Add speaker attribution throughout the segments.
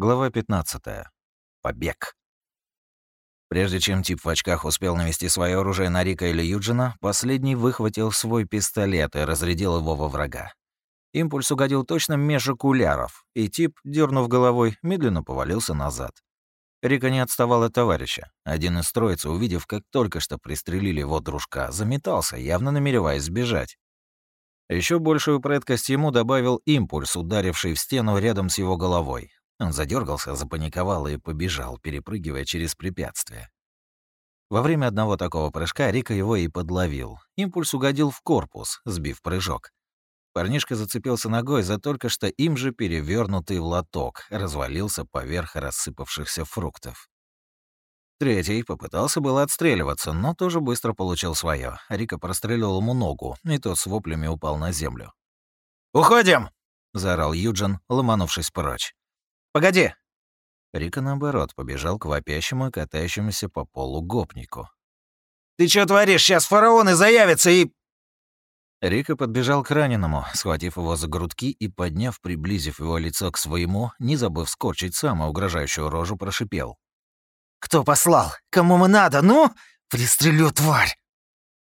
Speaker 1: Глава 15. Побег. Прежде чем тип в очках успел навести свое оружие на Рика или Юджина, последний выхватил свой пистолет и разрядил его во врага. Импульс угодил точно меж окуляров, и тип, дернув головой, медленно повалился назад. Рика не отставал от товарища. Один из троицы, увидев, как только что пристрелили его дружка, заметался, явно намереваясь сбежать. Еще большую прыткость ему добавил импульс, ударивший в стену рядом с его головой. Он задергался, запаниковал и побежал, перепрыгивая через препятствия. Во время одного такого прыжка Рика его и подловил. Импульс угодил в корпус, сбив прыжок. Парнишка зацепился ногой за только что им же перевернутый в лоток, развалился поверх рассыпавшихся фруктов. Третий попытался было отстреливаться, но тоже быстро получил свое. Рика прострелил ему ногу, и тот с воплями упал на землю. «Уходим!» — заорал Юджин, ломанувшись прочь. Погоди!» Рика, наоборот, побежал к вопящему и катающемуся по полу гопнику. «Ты что творишь? Сейчас фараоны заявятся и...» Рика подбежал к раненому, схватив его за грудки и, подняв, приблизив его лицо к своему, не забыв скорчить самую угрожающую рожу, прошипел. «Кто послал? Кому мы надо? Ну? Пристрелю, тварь!»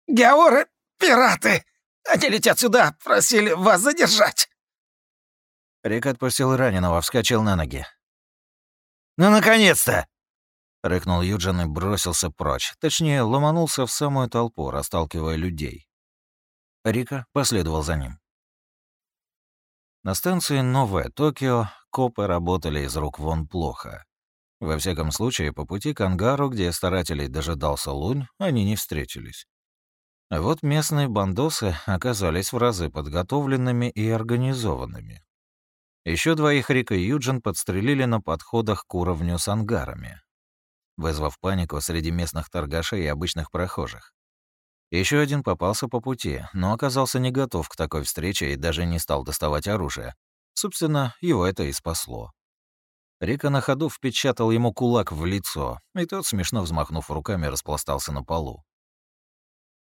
Speaker 1: «Георы, пираты! Они летят сюда, просили вас задержать!» Рик отпустил раненого, вскочил на ноги. «Ну, наконец-то!» — рыкнул Юджин и бросился прочь. Точнее, ломанулся в самую толпу, расталкивая людей. Рика последовал за ним. На станции Новое Токио копы работали из рук вон плохо. Во всяком случае, по пути к ангару, где старателей дожидался Лунь, они не встретились. А вот местные бандосы оказались в разы подготовленными и организованными. Еще двоих Рика и Юджин подстрелили на подходах к уровню с ангарами, вызвав панику среди местных торгашей и обычных прохожих. Еще один попался по пути, но оказался не готов к такой встрече и даже не стал доставать оружие. Собственно, его это и спасло. Рика на ходу впечатал ему кулак в лицо, и тот, смешно взмахнув руками, распластался на полу.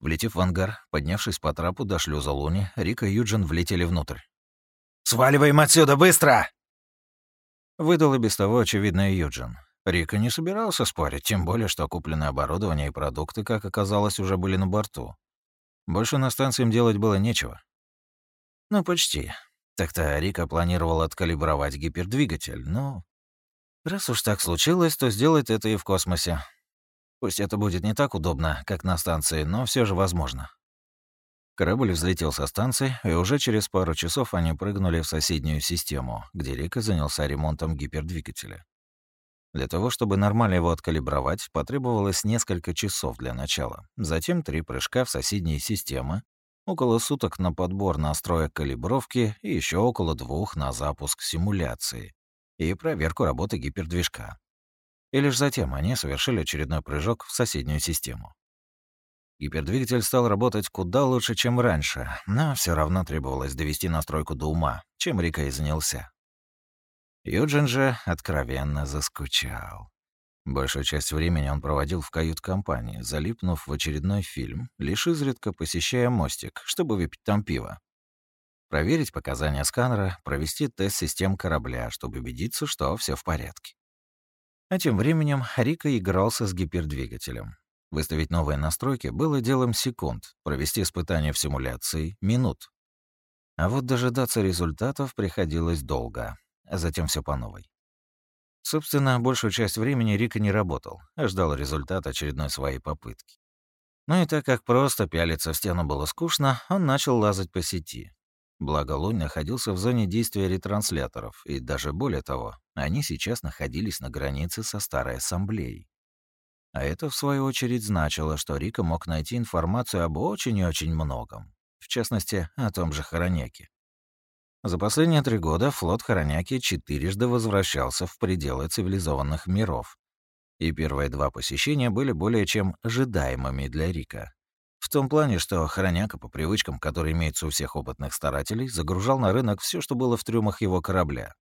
Speaker 1: Влетев в ангар, поднявшись по трапу до шлюза Луни, Рика и Юджин влетели внутрь. «Сваливаем отсюда, быстро!» Выдал и без того очевидное Юджин. Рика не собирался спорить, тем более, что купленное оборудование и продукты, как оказалось, уже были на борту. Больше на станции им делать было нечего. Ну, почти. Так-то Рика планировал откалибровать гипердвигатель, но... Раз уж так случилось, то сделает это и в космосе. Пусть это будет не так удобно, как на станции, но все же возможно. Корабль взлетел со станции, и уже через пару часов они прыгнули в соседнюю систему, где Рика занялся ремонтом гипердвигателя. Для того, чтобы нормально его откалибровать, потребовалось несколько часов для начала. Затем три прыжка в соседние системы, около суток на подбор настроек калибровки и еще около двух на запуск симуляции и проверку работы гипердвижка. И лишь затем они совершили очередной прыжок в соседнюю систему. Гипердвигатель стал работать куда лучше, чем раньше, но все равно требовалось довести настройку до ума, чем Рика и занялся. Юджин же откровенно заскучал. Большую часть времени он проводил в кают-компании, залипнув в очередной фильм, лишь изредка посещая мостик, чтобы выпить там пиво. Проверить показания сканера, провести тест систем корабля, чтобы убедиться, что все в порядке. А тем временем Рика игрался с гипердвигателем. Выставить новые настройки было делом секунд, провести испытания в симуляции — минут. А вот дожидаться результатов приходилось долго, а затем все по новой. Собственно, большую часть времени Рика не работал, а ждал результата очередной своей попытки. Ну и так как просто пялиться в стену было скучно, он начал лазать по сети. Благо Лунь находился в зоне действия ретрансляторов, и даже более того, они сейчас находились на границе со Старой Ассамблеей. А это, в свою очередь, значило, что Рика мог найти информацию об очень и очень многом. В частности, о том же Хороняке. За последние три года флот Хороняки четырежды возвращался в пределы цивилизованных миров. И первые два посещения были более чем ожидаемыми для Рика. В том плане, что Хороняка, по привычкам, которые имеются у всех опытных старателей, загружал на рынок все, что было в трюмах его корабля.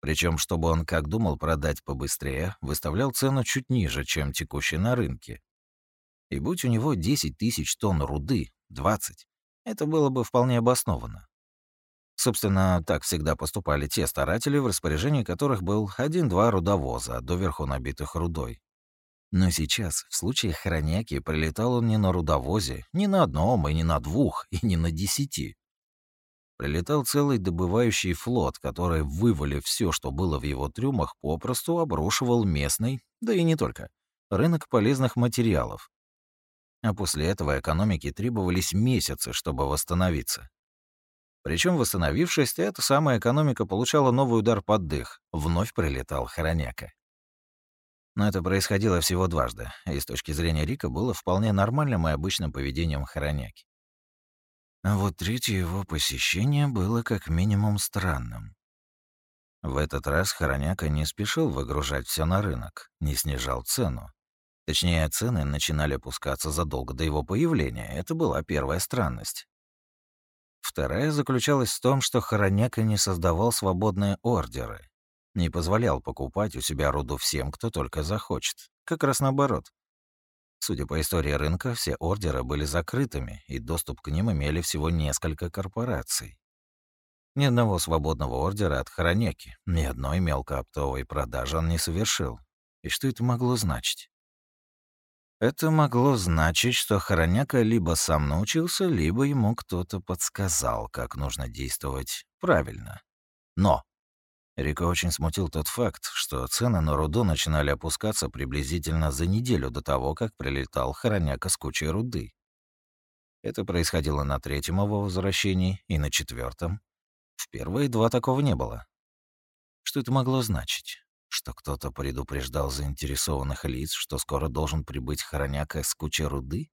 Speaker 1: Причем, чтобы он, как думал, продать побыстрее, выставлял цену чуть ниже, чем текущая на рынке. И будь у него 10 тысяч тонн руды, 20, это было бы вполне обоснованно. Собственно, так всегда поступали те старатели, в распоряжении которых был один-два рудовоза, доверху набитых рудой. Но сейчас, в случае хроняки, прилетал он не на рудовозе, не на одном, и не на двух, и не на десяти. Прилетал целый добывающий флот, который, вывалив все, что было в его трюмах, попросту обрушивал местный, да и не только, рынок полезных материалов. А после этого экономике требовались месяцы, чтобы восстановиться. Причем, восстановившись, эта самая экономика получала новый удар под дых. Вновь прилетал Хороняка. Но это происходило всего дважды, и с точки зрения Рика было вполне нормальным и обычным поведением Хороняки. А вот третье его посещение было как минимум странным. В этот раз Хороняка не спешил выгружать все на рынок, не снижал цену. Точнее, цены начинали опускаться задолго до его появления. Это была первая странность. Вторая заключалась в том, что Хороняка не создавал свободные ордеры, не позволял покупать у себя руду всем, кто только захочет. Как раз наоборот. Судя по истории рынка, все ордеры были закрытыми, и доступ к ним имели всего несколько корпораций. Ни одного свободного ордера от Хороняки, ни одной мелкооптовой продажи он не совершил. И что это могло значить? Это могло значить, что Хороняка либо сам научился, либо ему кто-то подсказал, как нужно действовать правильно. Но Рика очень смутил тот факт, что цены на руду начинали опускаться приблизительно за неделю до того, как прилетал Хороняка с кучей руды. Это происходило на третьем его возвращении и на четвертом. В первые два такого не было. Что это могло значить? что кто-то предупреждал заинтересованных лиц, что скоро должен прибыть хороняка с кучей руды?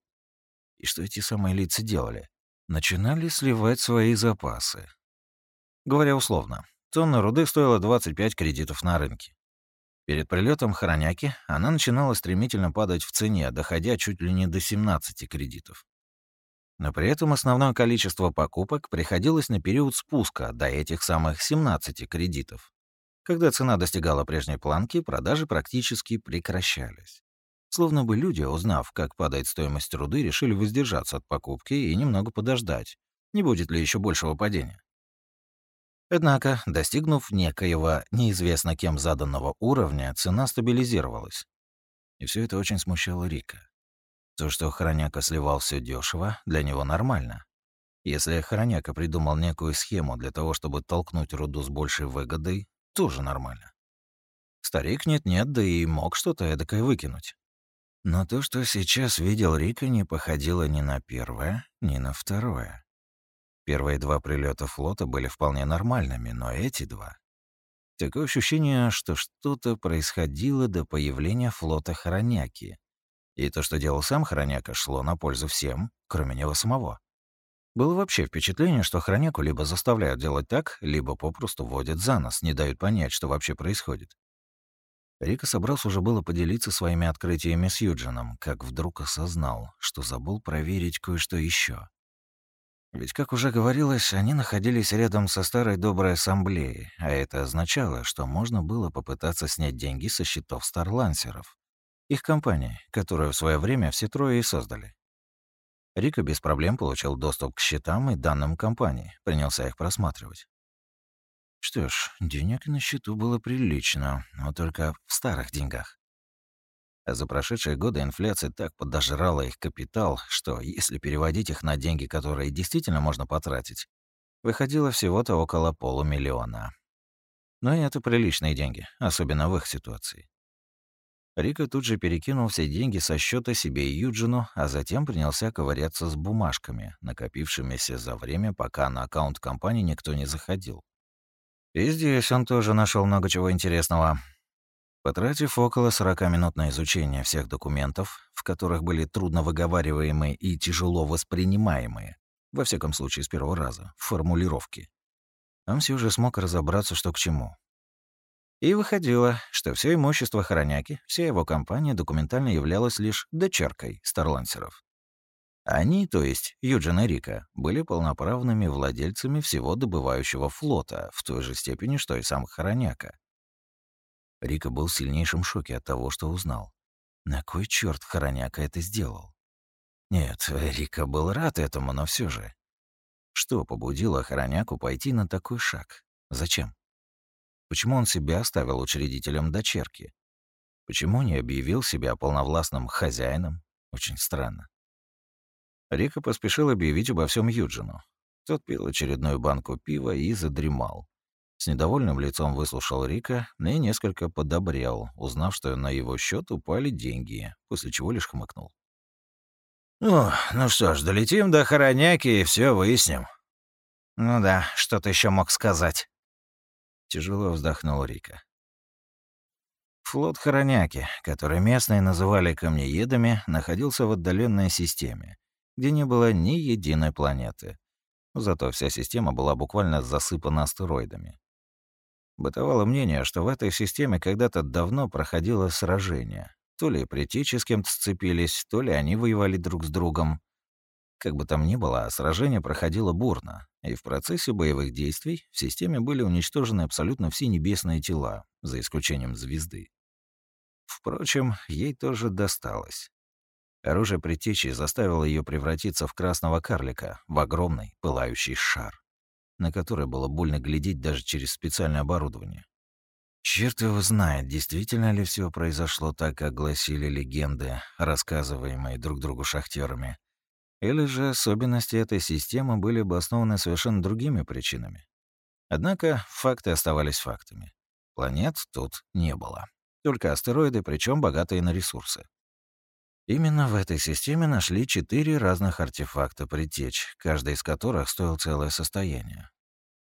Speaker 1: И что эти самые лица делали? Начинали сливать свои запасы. Говоря условно, тонна руды стоила 25 кредитов на рынке. Перед прилетом хороняки она начинала стремительно падать в цене, доходя чуть ли не до 17 кредитов. Но при этом основное количество покупок приходилось на период спуска до этих самых 17 кредитов. Когда цена достигала прежней планки, продажи практически прекращались. Словно бы люди, узнав, как падает стоимость руды, решили воздержаться от покупки и немного подождать, не будет ли еще большего падения. Однако, достигнув некоего неизвестно кем заданного уровня, цена стабилизировалась. И все это очень смущало Рика. То, что Хороняка сливал все дешево, для него нормально. Если Хороняка придумал некую схему для того, чтобы толкнуть руду с большей выгодой, тоже нормально. Старик нет-нет, да и мог что-то эдакое выкинуть. Но то, что сейчас видел Рика, не походило ни на первое, ни на второе. Первые два прилета флота были вполне нормальными, но эти два... Такое ощущение, что что-то происходило до появления флота Хороняки. И то, что делал сам Хороняка, шло на пользу всем, кроме него самого. Было вообще впечатление, что хроняку либо заставляют делать так, либо попросту водят за нос, не дают понять, что вообще происходит. Рика собрался уже было поделиться своими открытиями с Юджином, как вдруг осознал, что забыл проверить кое-что еще. Ведь, как уже говорилось, они находились рядом со старой доброй ассамблеей, а это означало, что можно было попытаться снять деньги со счетов старлансеров, их компании, которую в свое время все трое и создали. Рика без проблем получил доступ к счетам и данным компании, принялся их просматривать. Что ж, денег на счету было прилично, но только в старых деньгах. А за прошедшие годы инфляция так подожрала их капитал, что если переводить их на деньги, которые действительно можно потратить, выходило всего-то около полумиллиона. Но и это приличные деньги, особенно в их ситуации. Рика тут же перекинул все деньги со счета себе и Юджину, а затем принялся ковыряться с бумажками, накопившимися за время, пока на аккаунт компании никто не заходил. И здесь он тоже нашел много чего интересного. Потратив около 40 минут на изучение всех документов, в которых были трудно выговариваемые и тяжело воспринимаемые, во всяком случае с первого раза, формулировки, он все же смог разобраться, что к чему. И выходило, что все имущество Хороняки, вся его компания документально являлась лишь дочеркой старлансеров. Они, то есть Юджин и Рика, были полноправными владельцами всего добывающего флота в той же степени, что и сам Хороняка. Рика был в сильнейшем шоке от того, что узнал. На кой черт Хороняка это сделал? Нет, Рика был рад этому, но все же. Что побудило Хороняку пойти на такой шаг? Зачем? Почему он себя оставил учредителем дочерки? Почему не объявил себя полновластным хозяином? Очень странно. Рика поспешил объявить обо всем Юджину. Тот пил очередную банку пива и задремал. С недовольным лицом выслушал Рика и несколько подобрел, узнав, что на его счет упали деньги, после чего лишь хмыкнул. «Ну, ну что ж, долетим до Хороняки и все выясним». «Ну да, что ты еще мог сказать?» Тяжело вздохнул Рика. Флот Хороняки, который местные называли камнеедами, находился в отдаленной системе, где не было ни единой планеты. Зато вся система была буквально засыпана астероидами. Бытовало мнение, что в этой системе когда-то давно проходило сражение. То ли притечи с кем-то сцепились, то ли они воевали друг с другом. Как бы там ни было, сражение проходило бурно, и в процессе боевых действий в системе были уничтожены абсолютно все небесные тела, за исключением звезды. Впрочем, ей тоже досталось. Оружие предтечи заставило ее превратиться в красного карлика, в огромный пылающий шар, на который было больно глядеть даже через специальное оборудование. Черт его знает, действительно ли все произошло так, как гласили легенды, рассказываемые друг другу шахтерами, или же особенности этой системы были обоснованы совершенно другими причинами. Однако факты оставались фактами. Планет тут не было. Только астероиды, причем богатые на ресурсы. Именно в этой системе нашли четыре разных артефакта предтеч, каждый из которых стоил целое состояние.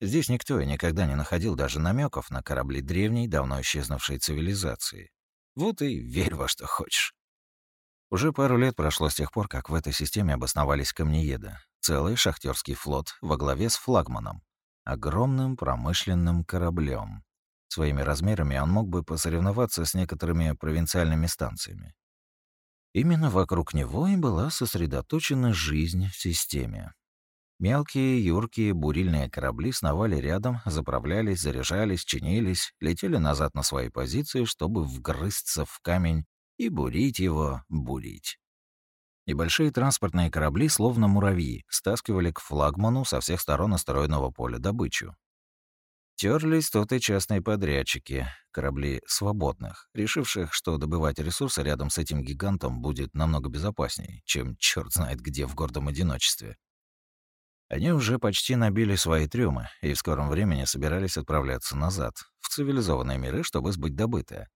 Speaker 1: Здесь никто и никогда не находил даже намеков на корабли древней, давно исчезнувшей цивилизации. Вот и верь во что хочешь. Уже пару лет прошло с тех пор, как в этой системе обосновались камнееды. Целый шахтерский флот во главе с флагманом. Огромным промышленным кораблем. Своими размерами он мог бы посоревноваться с некоторыми провинциальными станциями. Именно вокруг него и была сосредоточена жизнь в системе. Мелкие, юркие, бурильные корабли сновали рядом, заправлялись, заряжались, чинились, летели назад на свои позиции, чтобы вгрызться в камень и бурить его, бурить. Небольшие транспортные корабли, словно муравьи, стаскивали к флагману со всех сторон астероидного поля добычу. Терлись тут и частные подрядчики, корабли свободных, решивших, что добывать ресурсы рядом с этим гигантом будет намного безопаснее, чем черт знает где в гордом одиночестве. Они уже почти набили свои трюмы и в скором времени собирались отправляться назад, в цивилизованные миры, чтобы сбыть добытое.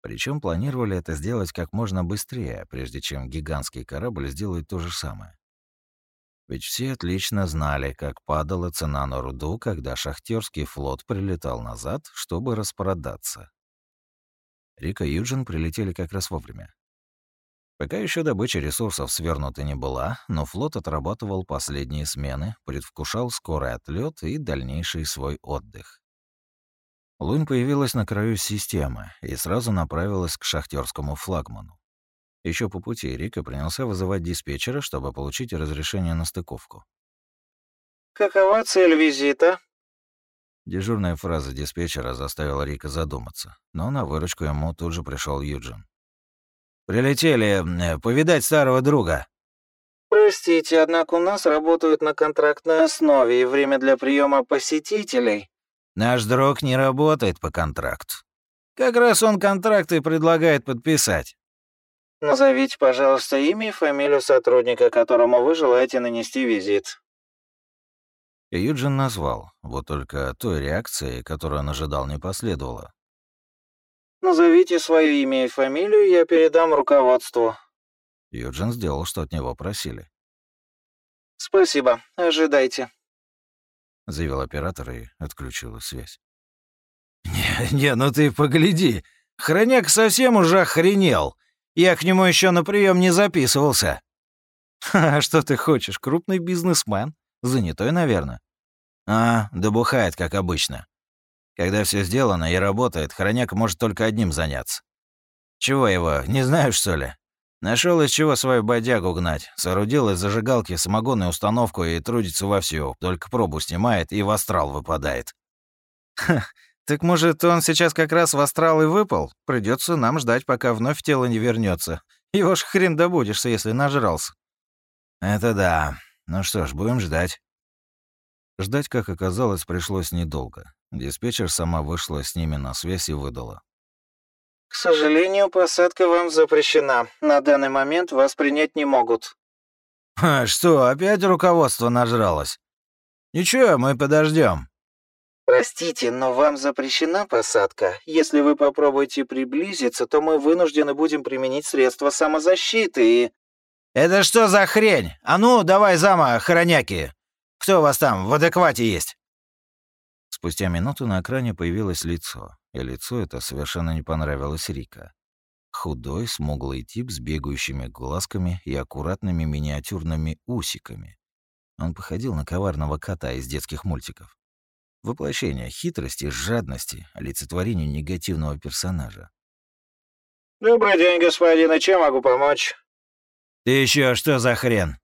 Speaker 1: Причем планировали это сделать как можно быстрее, прежде чем гигантский корабль сделает то же самое. Ведь все отлично знали, как падала цена на руду, когда шахтерский флот прилетал назад, чтобы распродаться. Рика и Юджин прилетели как раз вовремя. Пока еще добыча ресурсов свернута не была, но флот отрабатывал последние смены, предвкушал скорый отлет и дальнейший свой отдых. Лунь появилась на краю системы и сразу направилась к шахтерскому флагману. Еще по пути Рика принялся вызывать диспетчера, чтобы получить разрешение на стыковку.
Speaker 2: «Какова цель визита?»
Speaker 1: Дежурная фраза диспетчера заставила Рика задуматься, но на выручку ему тут же пришел Юджин. «Прилетели э, повидать старого друга».
Speaker 2: «Простите, однако у нас работают на контрактной основе, и время для приема посетителей...»
Speaker 1: «Наш друг не работает по контракту. Как раз он контракт и предлагает подписать».
Speaker 2: Назовите, пожалуйста, имя и фамилию сотрудника, которому вы желаете нанести визит».
Speaker 1: Юджин назвал, вот только той реакции, которую он ожидал, не последовало.
Speaker 2: «Назовите свое имя и фамилию, я передам руководству».
Speaker 1: Юджин сделал, что от него просили.
Speaker 2: «Спасибо, ожидайте», —
Speaker 1: заявил оператор и отключила связь. «Не, не, ну ты погляди, хроняк совсем уже охренел. Я к нему еще на прием не записывался». «А что ты хочешь, крупный бизнесмен? Занятой, наверное?» «А, да бухает, как обычно. Когда все сделано и работает, хроняк может только одним заняться. Чего его, не знаешь, что ли? Нашел из чего свою бодягу гнать. Соорудил из зажигалки самогонную установку и трудится вовсю. Только пробу снимает и в астрал выпадает.
Speaker 2: Ха, «Так, может, он сейчас как раз в астрал и выпал? Придется нам ждать, пока вновь тело не вернется. Его ж хрен добудешься, если нажрался».
Speaker 1: «Это да. Ну что ж, будем ждать». Ждать, как оказалось, пришлось недолго. Диспетчер сама вышла с ними на связь и выдала.
Speaker 2: «К сожалению, посадка вам запрещена. На данный момент вас принять не могут».
Speaker 1: «А что, опять руководство нажралось?» «Ничего, мы подождем.
Speaker 2: «Простите, но вам запрещена посадка. Если вы попробуете приблизиться, то мы вынуждены будем применить средства самозащиты и...»
Speaker 1: «Это что за хрень? А ну, давай зама, хороняки! Кто у вас там в адеквате есть?» Спустя минуту на экране появилось лицо, и лицо это совершенно не понравилось Рика. Худой, смуглый тип с бегающими глазками и аккуратными миниатюрными усиками. Он походил на коварного кота из детских мультиков. Воплощение хитрости, жадности, олицетворение негативного персонажа.
Speaker 2: «Добрый день, господин, и чем могу помочь?»
Speaker 1: «Ты еще что за хрен?»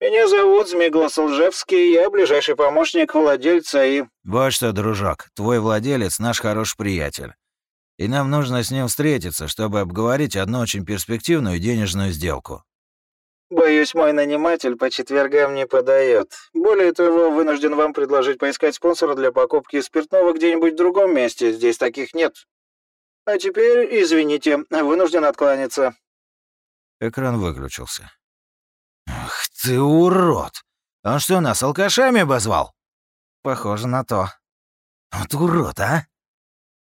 Speaker 2: «Меня зовут Змиглас Лжевский, я ближайший помощник владельца и...»
Speaker 1: «Вот что, дружок, твой владелец наш хороший приятель. И нам нужно с ним встретиться, чтобы обговорить одну очень перспективную денежную сделку».
Speaker 2: Боюсь, мой наниматель по четвергам не подает. Более того, вынужден вам предложить поискать спонсора для покупки спиртного где-нибудь в другом месте. Здесь таких нет. А теперь, извините, вынужден откланяться.
Speaker 1: Экран выключился. «Ах ты урод! Он что, нас алкашами обозвал?»
Speaker 2: «Похоже на то».
Speaker 1: «Вот урод, а!»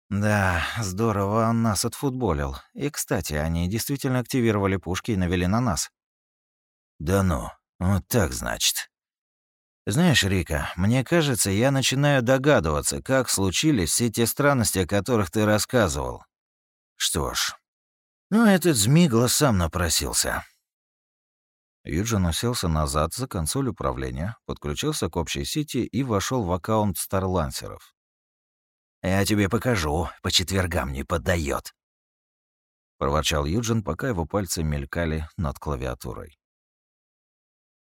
Speaker 2: «Да, здорово он нас отфутболил. И, кстати, они действительно активировали пушки и навели на нас.
Speaker 1: «Да ну, вот так, значит». «Знаешь, Рика, мне кажется, я начинаю догадываться, как случились все те странности, о которых ты рассказывал. Что ж, ну этот Змигла сам напросился». Юджин уселся назад за консоль управления, подключился к общей сети и вошел в аккаунт старлансеров. «Я тебе покажу, по четвергам не поддает, проворчал Юджин, пока его пальцы мелькали над клавиатурой.